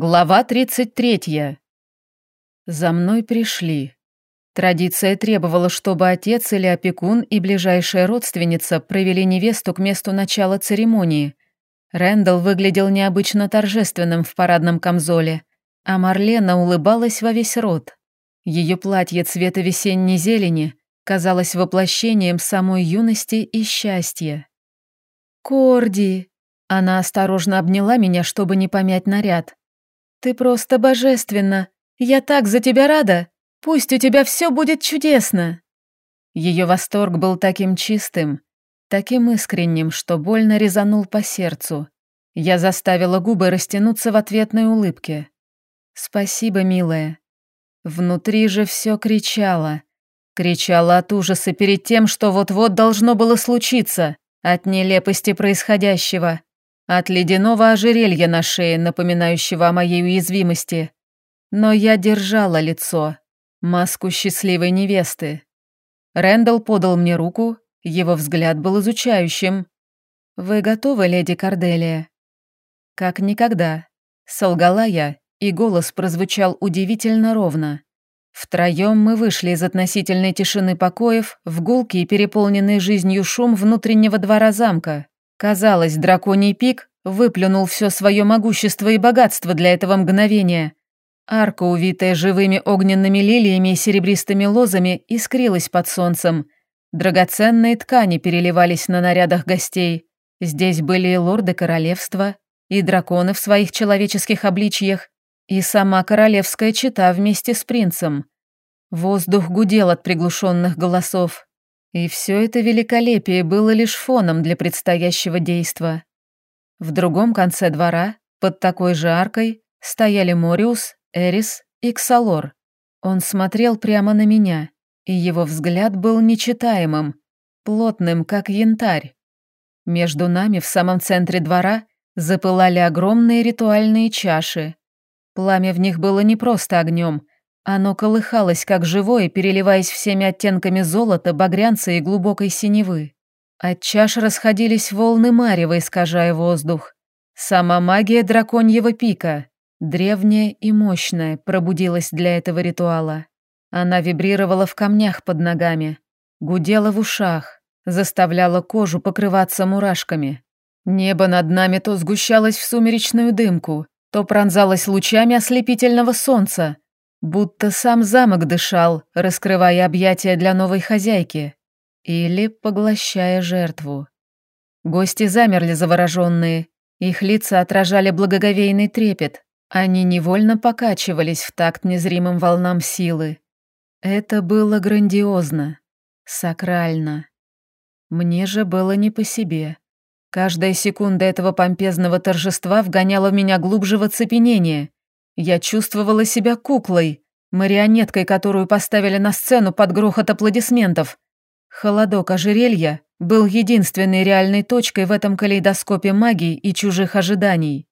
Глава 33. За мной пришли. Традиция требовала, чтобы отец или опекун и ближайшая родственница провели невесту к месту начала церемонии. Рэндалл выглядел необычно торжественным в парадном камзоле, а Марлена улыбалась во весь рот. Ее платье цвета весенней зелени казалось воплощением самой юности и счастья. «Корди!» Она осторожно обняла меня, чтобы не помять наряд. «Ты просто божественна! Я так за тебя рада! Пусть у тебя все будет чудесно!» Ее восторг был таким чистым, таким искренним, что больно резанул по сердцу. Я заставила губы растянуться в ответной улыбке. «Спасибо, милая». Внутри же все кричало. Кричало от ужаса перед тем, что вот-вот должно было случиться, от нелепости происходящего. От ледяного ожерелья на шее, напоминающего о моей уязвимости. Но я держала лицо, маску счастливой невесты. Рэндалл подал мне руку, его взгляд был изучающим. «Вы готовы, леди Корделия?» «Как никогда», — солгала я, и голос прозвучал удивительно ровно. Втроем мы вышли из относительной тишины покоев в гулкий, переполненный жизнью шум внутреннего двора замка. Казалось, драконий пик выплюнул все свое могущество и богатство для этого мгновения. Арка, увитая живыми огненными лилиями и серебристыми лозами, искрилась под солнцем. Драгоценные ткани переливались на нарядах гостей. Здесь были и лорды королевства, и драконы в своих человеческих обличьях, и сама королевская чита вместе с принцем. Воздух гудел от приглушенных голосов. И все это великолепие было лишь фоном для предстоящего действа. В другом конце двора, под такой же аркой, стояли Мориус, Эрис и Ксалор. Он смотрел прямо на меня, и его взгляд был нечитаемым, плотным, как янтарь. Между нами в самом центре двора запылали огромные ритуальные чаши. Пламя в них было не просто огнем, оно колыхалось как живое, переливаясь всеми оттенками золота, багрянца и глубокой синевы. От чаш расходились волны марева, искажая воздух. Сама магия драконьего пика, древняя и мощная, пробудилась для этого ритуала. Она вибрировала в камнях под ногами, гудела в ушах, заставляла кожу покрываться мурашками. Небо над нами то сгущалось в сумеречную дымку, то пронзалось лучами ослепительного солнца, Будто сам замок дышал, раскрывая объятия для новой хозяйки. Или поглощая жертву. Гости замерли завороженные. Их лица отражали благоговейный трепет. Они невольно покачивались в такт незримым волнам силы. Это было грандиозно, сакрально. Мне же было не по себе. Каждая секунда этого помпезного торжества вгоняла в меня глубже в оцепенение. Я чувствовала себя куклой, марионеткой, которую поставили на сцену под грохот аплодисментов. Холодок ожерелья был единственной реальной точкой в этом калейдоскопе магии и чужих ожиданий.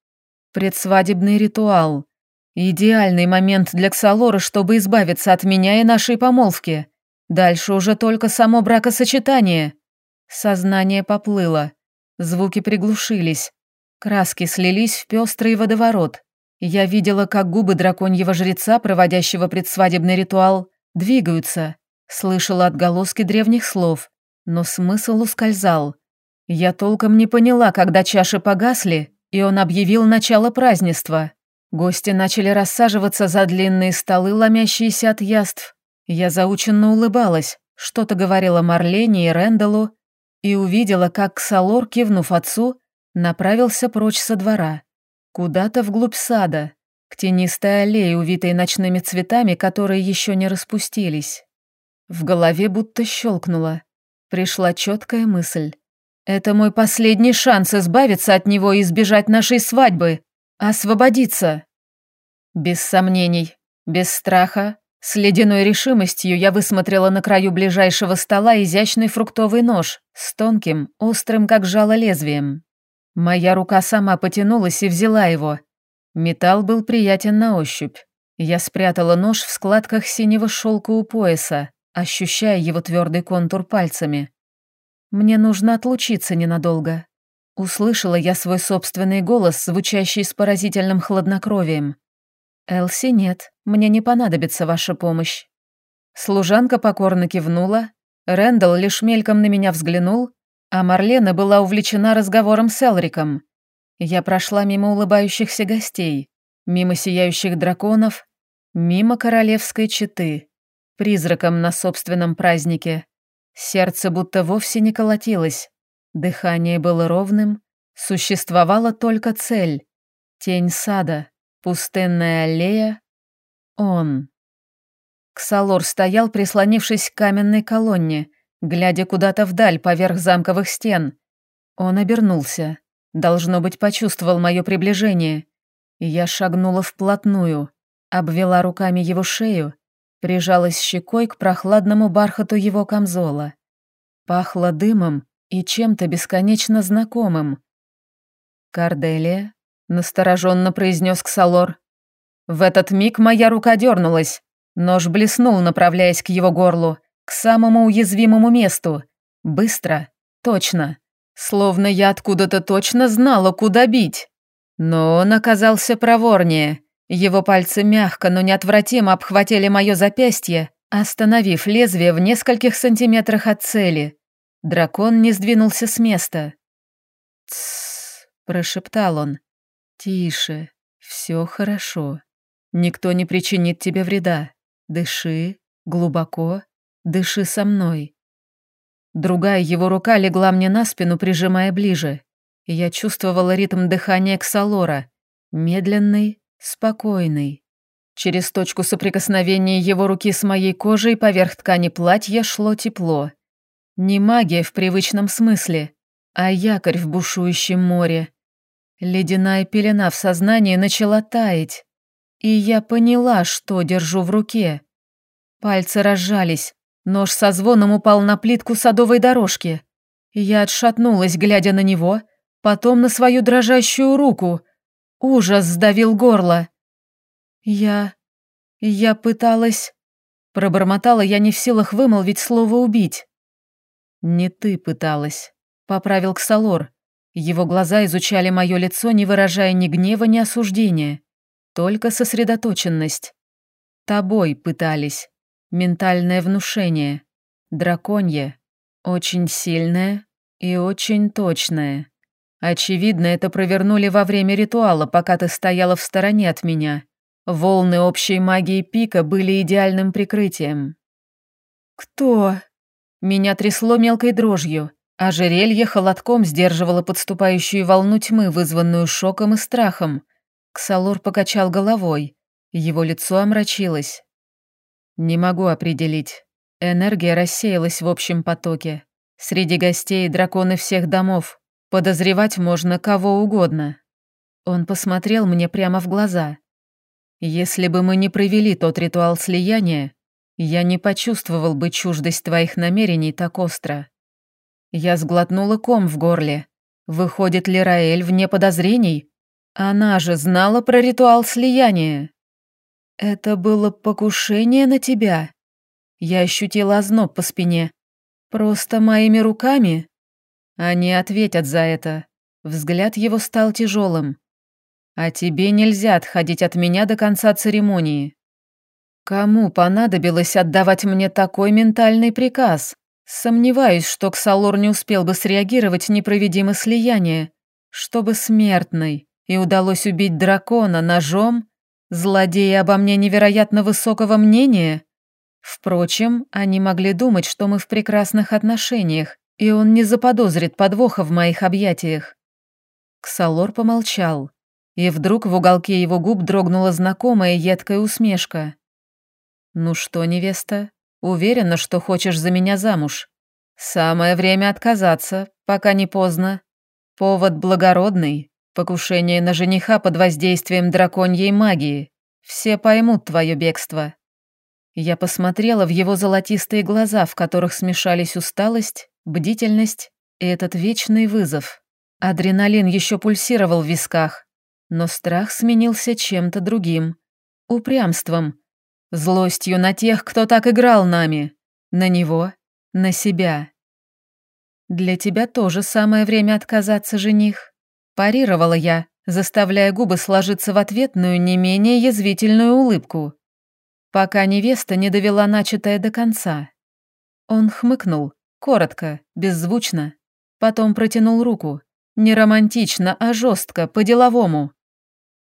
Предсвадебный ритуал. Идеальный момент для Ксалора, чтобы избавиться от меня и нашей помолвки. Дальше уже только само бракосочетание. Сознание поплыло. Звуки приглушились. Краски слились в пестрый водоворот. Я видела, как губы драконьего жреца, проводящего предсвадебный ритуал, двигаются, слышала отголоски древних слов, но смысл ускользал. Я толком не поняла, когда чаши погасли, и он объявил начало празднества. Гости начали рассаживаться за длинные столы, ломящиеся от яств. Я заученно улыбалась, что-то говорила Марлене и Рэндаллу, и увидела, как Ксалор, кивнув отцу, направился прочь со двора. Куда-то вглубь сада, к тенистой аллее, увитой ночными цветами, которые еще не распустились. В голове будто щелкнуло. Пришла четкая мысль. Это мой последний шанс избавиться от него и избежать нашей свадьбы. Освободиться. Без сомнений, без страха, с ледяной решимостью я высмотрела на краю ближайшего стола изящный фруктовый нож с тонким, острым, как жало лезвием. Моя рука сама потянулась и взяла его. Металл был приятен на ощупь. Я спрятала нож в складках синего шелка у пояса, ощущая его твердый контур пальцами. Мне нужно отлучиться ненадолго. Услышала я свой собственный голос, звучащий с поразительным хладнокровием. «Элси, нет, мне не понадобится ваша помощь». Служанка покорно кивнула, Рэндалл лишь мельком на меня взглянул, а Марлена была увлечена разговором с Элриком. Я прошла мимо улыбающихся гостей, мимо сияющих драконов, мимо королевской четы, призраком на собственном празднике. Сердце будто вовсе не колотилось, дыхание было ровным, существовала только цель — тень сада, пустынная аллея, он. Ксалор стоял, прислонившись к каменной колонне, глядя куда-то вдаль поверх замковых стен. Он обернулся. Должно быть, почувствовал мое приближение. Я шагнула вплотную, обвела руками его шею, прижалась щекой к прохладному бархату его камзола. Пахло дымом и чем-то бесконечно знакомым. «Карделия», — настороженно произнес Ксалор. В этот миг моя рука дернулась. Нож блеснул, направляясь к его горлу, к самому уязвимому месту. Быстро, точно. Словно я откуда-то точно знала, куда бить. Но он оказался проворнее. Его пальцы мягко, но неотвратимо обхватили мое запястье, остановив лезвие в нескольких сантиметрах от цели. Дракон не сдвинулся с места. «Тссс», — прошептал он. «Тише, все хорошо. Никто не причинит тебе вреда. Дыши, глубоко, дыши со мной». Другая его рука легла мне на спину, прижимая ближе. Я чувствовала ритм дыхания Ксалора. Медленный, спокойный. Через точку соприкосновения его руки с моей кожей поверх ткани платья шло тепло. Не магия в привычном смысле, а якорь в бушующем море. Ледяная пелена в сознании начала таять, и я поняла, что держу в руке. Пальцы разжались, Нож со звоном упал на плитку садовой дорожки. Я отшатнулась, глядя на него, потом на свою дрожащую руку. Ужас сдавил горло. Я... я пыталась... Пробормотала я не в силах вымолвить слово «убить». «Не ты пыталась», — поправил Ксалор. Его глаза изучали мое лицо, не выражая ни гнева, ни осуждения. Только сосредоточенность. Тобой пытались. Ментальное внушение. Драконье. Очень сильное и очень точное. Очевидно, это провернули во время ритуала, пока ты стояла в стороне от меня. Волны общей магии пика были идеальным прикрытием. «Кто?» Меня трясло мелкой дрожью, а жерелье холодком сдерживало подступающую волну тьмы, вызванную шоком и страхом. Ксалор покачал головой. Его лицо омрачилось. Не могу определить. Энергия рассеялась в общем потоке. Среди гостей драконы всех домов. Подозревать можно кого угодно. Он посмотрел мне прямо в глаза. Если бы мы не провели тот ритуал слияния, я не почувствовал бы чуждость твоих намерений так остро. Я сглотнула ком в горле. Выходит ли Раэль вне подозрений? Она же знала про ритуал слияния. «Это было покушение на тебя?» Я ощутила озноб по спине. «Просто моими руками?» Они ответят за это. Взгляд его стал тяжелым. «А тебе нельзя отходить от меня до конца церемонии». Кому понадобилось отдавать мне такой ментальный приказ? Сомневаюсь, что Ксалор не успел бы среагировать непроведимо слияние, чтобы смертный, и удалось убить дракона ножом Злодеи обо мне невероятно высокого мнения? Впрочем, они могли думать, что мы в прекрасных отношениях, и он не заподозрит подвоха в моих объятиях. Ксалор помолчал, и вдруг в уголке его губ дрогнула знакомая едкая усмешка. «Ну что, невеста, уверена, что хочешь за меня замуж? Самое время отказаться, пока не поздно. Повод благородный, Покушение на жениха под воздействием драконьей магии. Все поймут твое бегство». Я посмотрела в его золотистые глаза, в которых смешались усталость, бдительность и этот вечный вызов. Адреналин еще пульсировал в висках, но страх сменился чем-то другим. Упрямством. Злостью на тех, кто так играл нами. На него, на себя. Для тебя тоже самое время отказаться, жених. Парировала я, заставляя губы сложиться в ответную не менее язвительную улыбку. Пока невеста не довела начатое до конца. Он хмыкнул, коротко, беззвучно, потом протянул руку, не романтично, а жестко, по-деловому.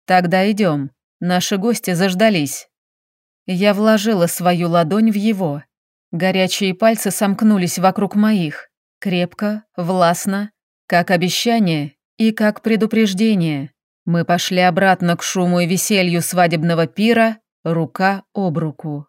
«Тогда идем. Наши гости заждались». Я вложила свою ладонь в его. Горячие пальцы сомкнулись вокруг моих. Крепко, властно, как обещание и как предупреждение. Мы пошли обратно к шуму и веселью свадебного пира, рука об руку.